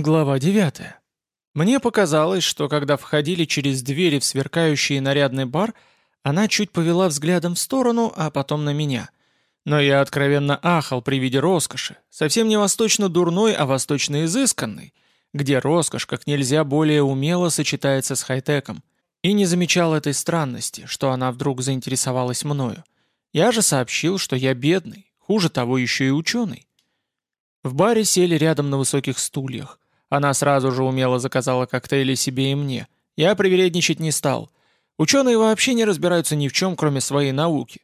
Глава 9. Мне показалось, что когда входили через двери в сверкающий нарядный бар, она чуть повела взглядом в сторону, а потом на меня. Но я откровенно ахал при виде роскоши, совсем не восточно-дурной, а восточно-изысканной, где роскошь как нельзя более умело сочетается с хай-теком, и не замечал этой странности, что она вдруг заинтересовалась мною. Я же сообщил, что я бедный, хуже того еще и ученый. В баре сели рядом на высоких стульях. Она сразу же умело заказала коктейли себе и мне. Я привередничать не стал. Ученые вообще не разбираются ни в чем, кроме своей науки.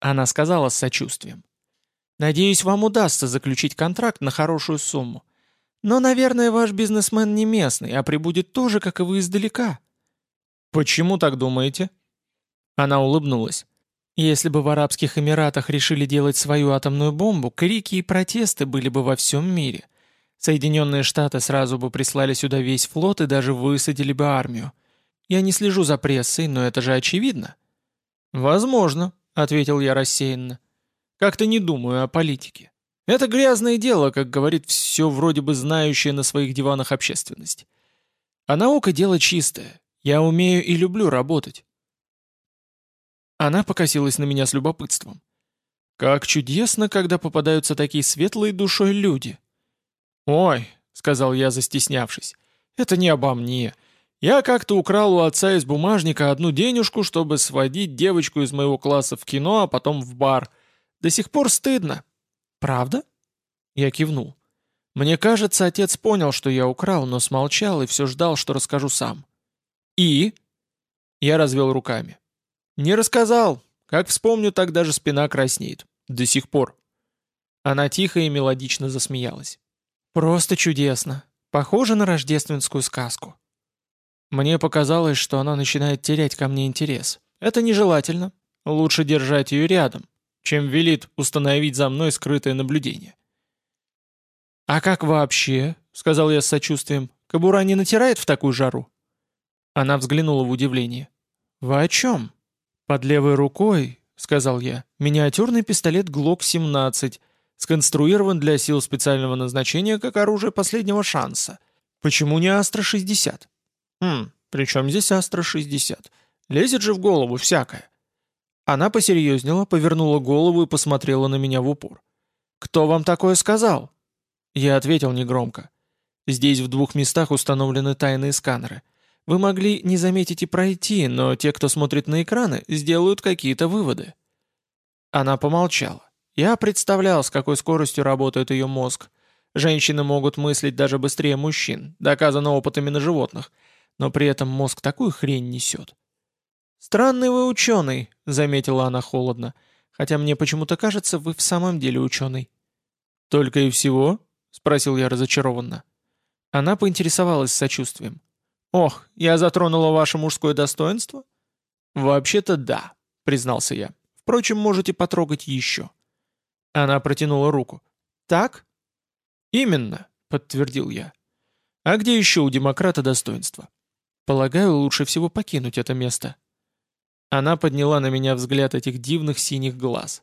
Она сказала с сочувствием. «Надеюсь, вам удастся заключить контракт на хорошую сумму. Но, наверное, ваш бизнесмен не местный, а прибудет тоже, как и вы издалека». «Почему так думаете?» Она улыбнулась. Если бы в Арабских Эмиратах решили делать свою атомную бомбу, крики и протесты были бы во всем мире. Соединенные Штаты сразу бы прислали сюда весь флот и даже высадили бы армию. Я не слежу за прессой, но это же очевидно. «Возможно», — ответил я рассеянно. «Как-то не думаю о политике. Это грязное дело, как говорит все вроде бы знающая на своих диванах общественность. А наука — дело чистое. Я умею и люблю работать. Она покосилась на меня с любопытством. «Как чудесно, когда попадаются такие светлые душой люди!» «Ой», — сказал я, застеснявшись, — «это не обо мне. Я как-то украл у отца из бумажника одну денежку, чтобы сводить девочку из моего класса в кино, а потом в бар. До сих пор стыдно». «Правда?» Я кивнул. Мне кажется, отец понял, что я украл, но смолчал и все ждал, что расскажу сам. «И?» Я развел руками. «Не рассказал. Как вспомню, так даже спина краснеет. До сих пор». Она тихо и мелодично засмеялась. «Просто чудесно. Похоже на рождественскую сказку». Мне показалось, что она начинает терять ко мне интерес. Это нежелательно. Лучше держать ее рядом, чем велит установить за мной скрытое наблюдение. «А как вообще?» — сказал я с сочувствием. «Кобура не натирает в такую жару?» Она взглянула в удивление. «Вы о чем?» «Под левой рукой», — сказал я, — «миниатюрный пистолет ГЛОК-17, сконструирован для сил специального назначения как оружие последнего шанса. Почему не Астра-60?» «Хм, при чем здесь Астра-60? Лезет же в голову всякое». Она посерьезнела, повернула голову и посмотрела на меня в упор. «Кто вам такое сказал?» Я ответил негромко. «Здесь в двух местах установлены тайные сканеры. Вы могли не заметить и пройти, но те, кто смотрит на экраны, сделают какие-то выводы». Она помолчала. Я представлял, с какой скоростью работает ее мозг. Женщины могут мыслить даже быстрее мужчин, доказано опытами на животных, но при этом мозг такую хрень несет. «Странный вы ученый», — заметила она холодно, «хотя мне почему-то кажется, вы в самом деле ученый». «Только и всего?» — спросил я разочарованно. Она поинтересовалась сочувствием. «Ох, я затронула ваше мужское достоинство?» «Вообще-то да», — признался я. «Впрочем, можете потрогать еще». Она протянула руку. «Так?» «Именно», — подтвердил я. «А где еще у демократа достоинство?» «Полагаю, лучше всего покинуть это место». Она подняла на меня взгляд этих дивных синих глаз.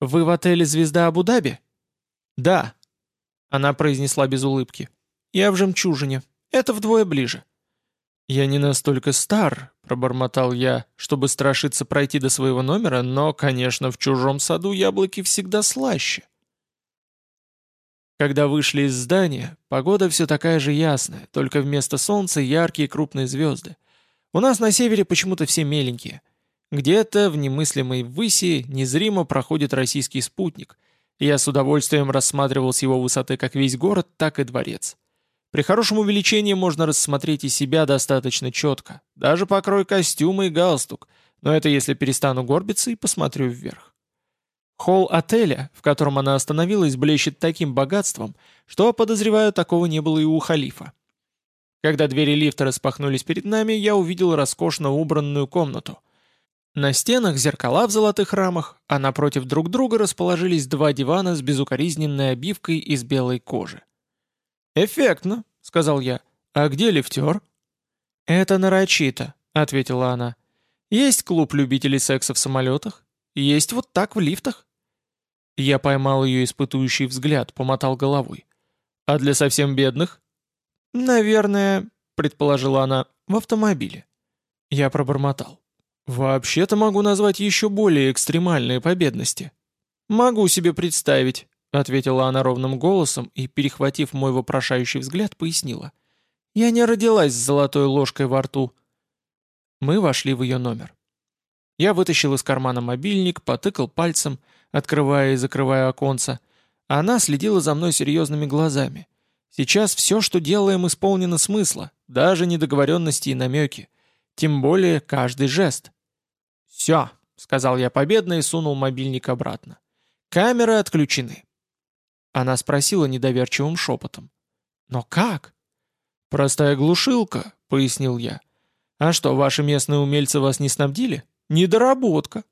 «Вы в отеле «Звезда Абу-Даби»?» «Да», — она произнесла без улыбки. «Я в «Жемчужине». Это вдвое ближе». «Я не настолько стар», — пробормотал я, чтобы страшиться пройти до своего номера, но, конечно, в чужом саду яблоки всегда слаще. Когда вышли из здания, погода все такая же ясная, только вместо солнца яркие крупные звезды. У нас на севере почему-то все меленькие. Где-то в немыслимой выси незримо проходит российский спутник. Я с удовольствием рассматривал с его высоты как весь город, так и дворец. При хорошем увеличении можно рассмотреть и себя достаточно четко, даже покрой костюма и галстук, но это если перестану горбиться и посмотрю вверх. Холл отеля, в котором она остановилась, блещет таким богатством, что, подозреваю, такого не было и у халифа. Когда двери лифта распахнулись перед нами, я увидел роскошно убранную комнату. На стенах зеркала в золотых рамах, а напротив друг друга расположились два дивана с безукоризненной обивкой из белой кожи. «Эффектно», — сказал я. «А где лифтер?» «Это нарочито», — ответила она. «Есть клуб любителей секса в самолетах, есть вот так в лифтах». Я поймал ее испытующий взгляд, помотал головой. А для совсем бедных? Наверное, предположила она, в автомобиле. Я пробормотал. Вообще-то могу назвать еще более экстремальные по бедности. Могу себе представить, ответила она ровным голосом и, перехватив мой вопрошающий взгляд, пояснила. Я не родилась с золотой ложкой во рту. Мы вошли в ее номер. Я вытащил из кармана мобильник, потыкал пальцем, открывая и закрывая оконца. Она следила за мной серьезными глазами. Сейчас все, что делаем, исполнено смысла, даже недоговоренности и намеки. Тем более каждый жест. «Все», — сказал я победно и сунул мобильник обратно. «Камеры отключены». Она спросила недоверчивым шепотом. «Но как?» «Простая глушилка», — пояснил я. «А что, ваши местные умельцы вас не снабдили? Недоработка».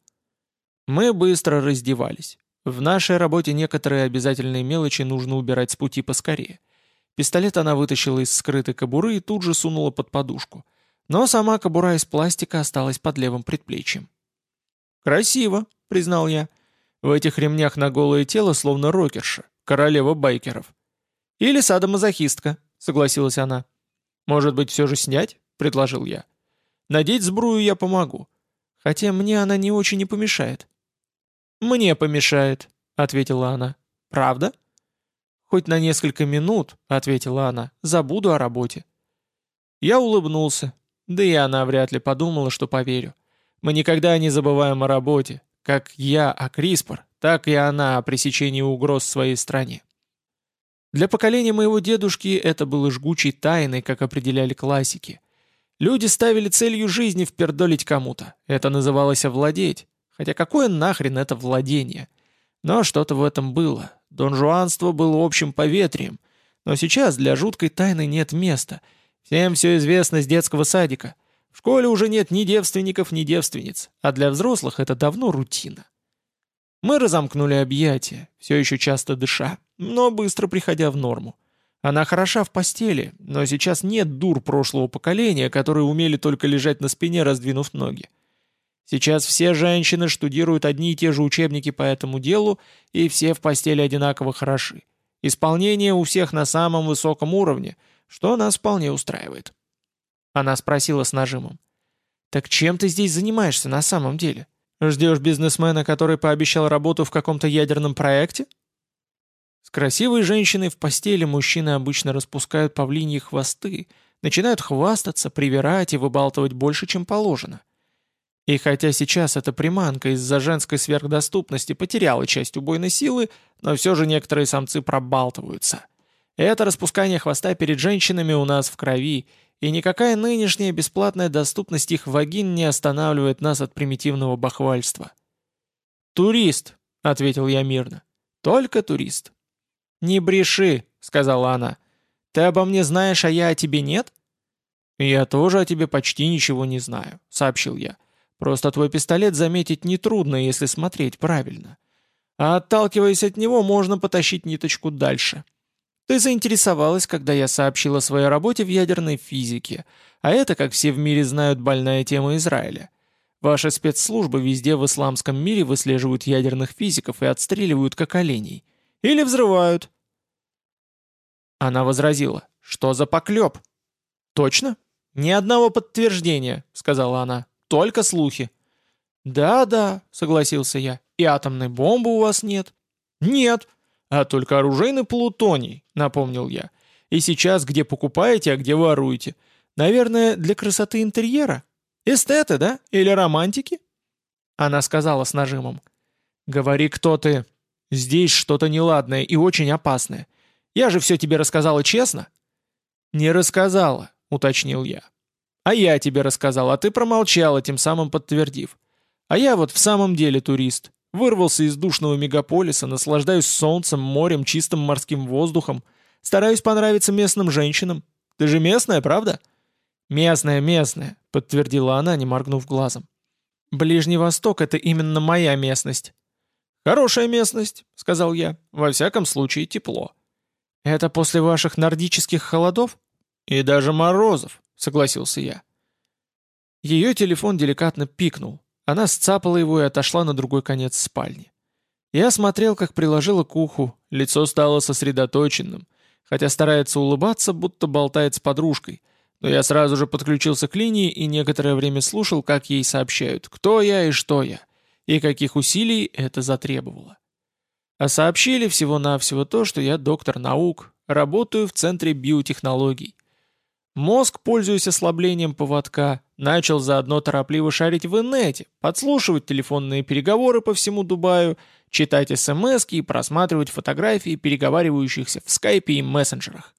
Мы быстро раздевались. В нашей работе некоторые обязательные мелочи нужно убирать с пути поскорее. Пистолет она вытащила из скрытой кобуры и тут же сунула под подушку. Но сама кобура из пластика осталась под левым предплечьем. «Красиво», — признал я. «В этих ремнях на голое тело словно рокерша, королева байкеров». «Или садомазохистка», — согласилась она. «Может быть, все же снять?» — предложил я. «Надеть сбрую я помогу. Хотя мне она не очень и помешает». «Мне помешает», — ответила она. «Правда?» «Хоть на несколько минут», — ответила она, — «забуду о работе». Я улыбнулся, да и она вряд ли подумала, что поверю. Мы никогда не забываем о работе, как я о Криспор, так и она о пресечении угроз своей стране. Для поколения моего дедушки это было жгучей тайной, как определяли классики. Люди ставили целью жизни впердолить кому-то. Это называлось овладеть. Хотя какое нахрен это владение? Но что-то в этом было. Донжуанство было общим поветрием. Но сейчас для жуткой тайны нет места. Всем все известно с детского садика. В школе уже нет ни девственников, ни девственниц. А для взрослых это давно рутина. Мы разомкнули объятия, все еще часто дыша, но быстро приходя в норму. Она хороша в постели, но сейчас нет дур прошлого поколения, которые умели только лежать на спине, раздвинув ноги. Сейчас все женщины штудируют одни и те же учебники по этому делу, и все в постели одинаково хороши. Исполнение у всех на самом высоком уровне, что нас вполне устраивает. Она спросила с нажимом. «Так чем ты здесь занимаешься на самом деле?» Ждешь бизнесмена, который пообещал работу в каком-то ядерном проекте? С красивой женщиной в постели мужчины обычно распускают павлиньи хвосты, начинают хвастаться, привирать и выбалтывать больше, чем положено. И хотя сейчас эта приманка из-за женской сверхдоступности потеряла часть убойной силы, но все же некоторые самцы пробалтываются. Это распускание хвоста перед женщинами у нас в крови, и никакая нынешняя бесплатная доступность их вагин не останавливает нас от примитивного бахвальства. «Турист», — ответил я мирно, — «только турист». «Не бреши», — сказала она. «Ты обо мне знаешь, а я о тебе нет?» «Я тоже о тебе почти ничего не знаю», — сообщил я. «Просто твой пистолет заметить нетрудно, если смотреть правильно. А отталкиваясь от него, можно потащить ниточку дальше». Ты заинтересовалась, когда я сообщила о своей работе в ядерной физике, а это, как все в мире знают, больная тема Израиля. Ваши спецслужбы везде в исламском мире выслеживают ядерных физиков и отстреливают как оленей. Или взрывают. Она возразила. Что за поклеп? Точно? Ни одного подтверждения, сказала она. Только слухи. Да-да, согласился я. И атомной бомбы у вас нет? Нет. «А только оружейный плутоний», — напомнил я. «И сейчас где покупаете, а где воруете? Наверное, для красоты интерьера? Эстеты, да? Или романтики?» Она сказала с нажимом. «Говори, кто ты. Здесь что-то неладное и очень опасное. Я же все тебе рассказала честно?» «Не рассказала», — уточнил я. «А я тебе рассказал, а ты промолчала, тем самым подтвердив. А я вот в самом деле турист. Вырвался из душного мегаполиса, наслаждаюсь солнцем, морем, чистым морским воздухом. Стараюсь понравиться местным женщинам. Ты же местная, правда?» «Местная, местная», — подтвердила она, не моргнув глазом. «Ближний Восток — это именно моя местность». «Хорошая местность», — сказал я. «Во всяком случае, тепло». «Это после ваших нордических холодов?» «И даже морозов», — согласился я. Ее телефон деликатно пикнул. Она сцапала его и отошла на другой конец спальни. Я смотрел, как приложила к уху, лицо стало сосредоточенным, хотя старается улыбаться, будто болтает с подружкой. Но я сразу же подключился к линии и некоторое время слушал, как ей сообщают, кто я и что я, и каких усилий это затребовало. А сообщили всего-навсего то, что я доктор наук, работаю в Центре биотехнологий. Мозг, пользуясь ослаблением поводка, начал заодно торопливо шарить в инете, подслушивать телефонные переговоры по всему Дубаю, читать смс и просматривать фотографии переговаривающихся в скайпе и мессенджерах.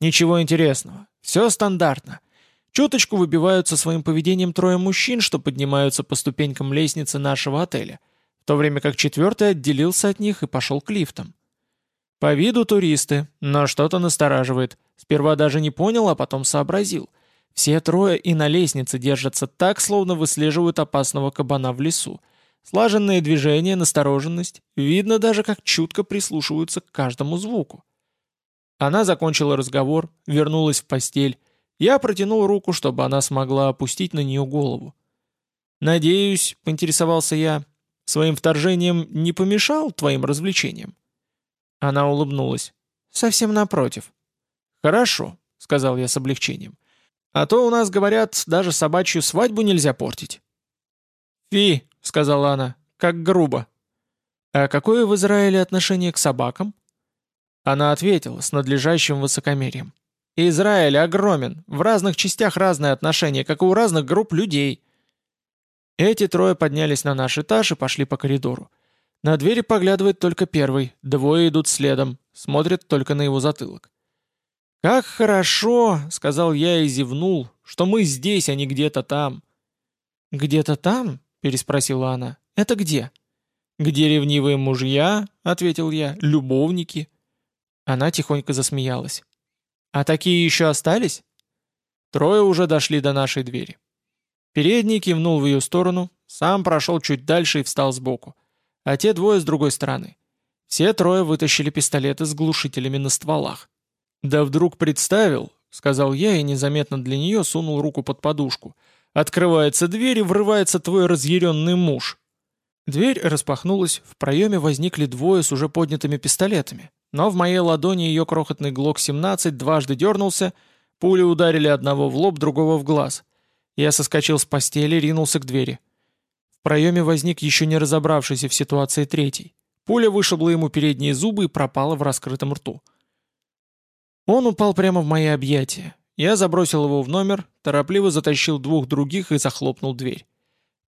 Ничего интересного, все стандартно. Чуточку выбиваются своим поведением трое мужчин, что поднимаются по ступенькам лестницы нашего отеля, в то время как четвертый отделился от них и пошел к лифтам. По виду туристы, но что-то настораживает. Сперва даже не понял, а потом сообразил. Все трое и на лестнице держатся так, словно выслеживают опасного кабана в лесу. Слаженные движения, настороженность. Видно даже, как чутко прислушиваются к каждому звуку. Она закончила разговор, вернулась в постель. Я протянул руку, чтобы она смогла опустить на нее голову. «Надеюсь», — поинтересовался я, — «своим вторжением не помешал твоим развлечениям?» Она улыбнулась. «Совсем напротив». «Хорошо», — сказал я с облегчением. «А то у нас, говорят, даже собачью свадьбу нельзя портить». «Фи», — сказала она, — «как грубо». «А какое в Израиле отношение к собакам?» Она ответила с надлежащим высокомерием. «Израиль огромен, в разных частях разное отношение, как и у разных групп людей». Эти трое поднялись на наш этаж и пошли по коридору. На двери поглядывает только первый, двое идут следом, смотрят только на его затылок. «Как хорошо!» — сказал я и зевнул, — «что мы здесь, а не где-то там». «Где-то там?» — переспросила она. «Это где?» «Где ревнивые мужья?» — ответил я. «Любовники». Она тихонько засмеялась. «А такие еще остались?» Трое уже дошли до нашей двери. Передний кивнул в ее сторону, сам прошел чуть дальше и встал сбоку а те двое с другой стороны. Все трое вытащили пистолеты с глушителями на стволах. «Да вдруг представил», — сказал я и незаметно для нее сунул руку под подушку. «Открывается дверь и врывается твой разъяренный муж». Дверь распахнулась, в проеме возникли двое с уже поднятыми пистолетами. Но в моей ладони ее крохотный ГЛОК-17 дважды дернулся, пули ударили одного в лоб, другого в глаз. Я соскочил с постели, ринулся к двери. В проеме возник еще не разобравшийся в ситуации третий. Пуля вышибла ему передние зубы и пропала в раскрытом рту. Он упал прямо в мои объятия. Я забросил его в номер, торопливо затащил двух других и захлопнул дверь.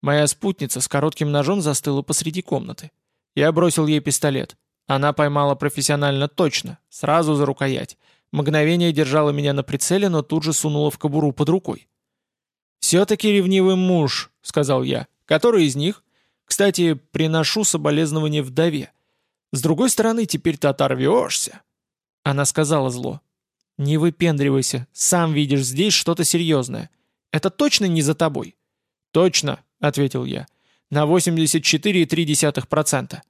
Моя спутница с коротким ножом застыла посреди комнаты. Я бросил ей пистолет. Она поймала профессионально точно, сразу за рукоять. Мгновение держала меня на прицеле, но тут же сунула в кобуру под рукой. «Все-таки ревнивый муж», — сказал я. Который из них? Кстати, приношу соболезнования вдове. С другой стороны, теперь ты оторвешься. Она сказала зло. Не выпендривайся, сам видишь здесь что-то серьезное. Это точно не за тобой? Точно, ответил я. На 84,3%.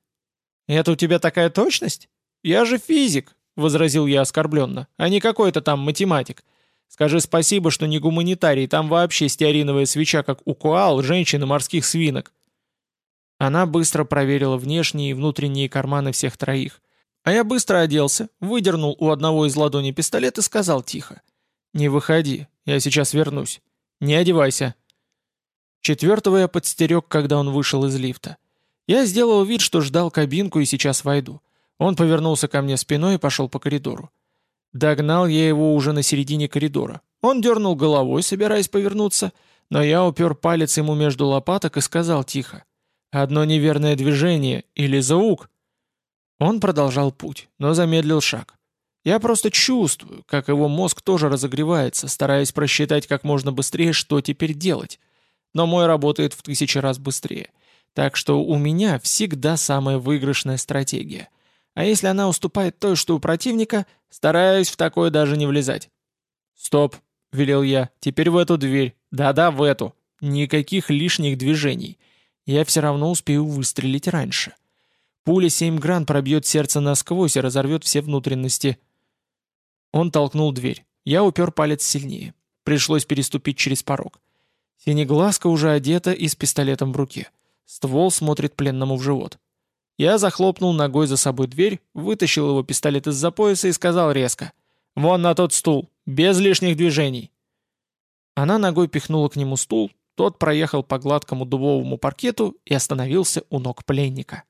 Это у тебя такая точность? Я же физик, возразил я оскорбленно, а не какой-то там математик. Скажи спасибо, что не гуманитарий, там вообще стеариновая свеча, как у коал, женщин морских свинок». Она быстро проверила внешние и внутренние карманы всех троих. А я быстро оделся, выдернул у одного из ладоней пистолет и сказал тихо. «Не выходи, я сейчас вернусь. Не одевайся». Четвертого я подстерег, когда он вышел из лифта. Я сделал вид, что ждал кабинку и сейчас войду. Он повернулся ко мне спиной и пошел по коридору. Догнал я его уже на середине коридора. Он дернул головой, собираясь повернуться, но я упер палец ему между лопаток и сказал тихо. «Одно неверное движение или звук». Он продолжал путь, но замедлил шаг. Я просто чувствую, как его мозг тоже разогревается, стараясь просчитать как можно быстрее, что теперь делать. Но мой работает в тысячи раз быстрее. Так что у меня всегда самая выигрышная стратегия — а если она уступает той, что у противника, стараюсь в такое даже не влезать. «Стоп», — велел я, — «теперь в эту дверь. Да-да, в эту. Никаких лишних движений. Я все равно успею выстрелить раньше. Пуля 7 гран пробьет сердце насквозь и разорвет все внутренности». Он толкнул дверь. Я упер палец сильнее. Пришлось переступить через порог. Синеглазка уже одета и с пистолетом в руке. Ствол смотрит пленному в живот. Я захлопнул ногой за собой дверь, вытащил его пистолет из-за пояса и сказал резко. «Вон на тот стул, без лишних движений». Она ногой пихнула к нему стул, тот проехал по гладкому дубовому паркету и остановился у ног пленника.